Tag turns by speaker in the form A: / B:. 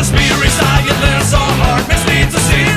A: the spirit I can learn so hard. Makes me to see.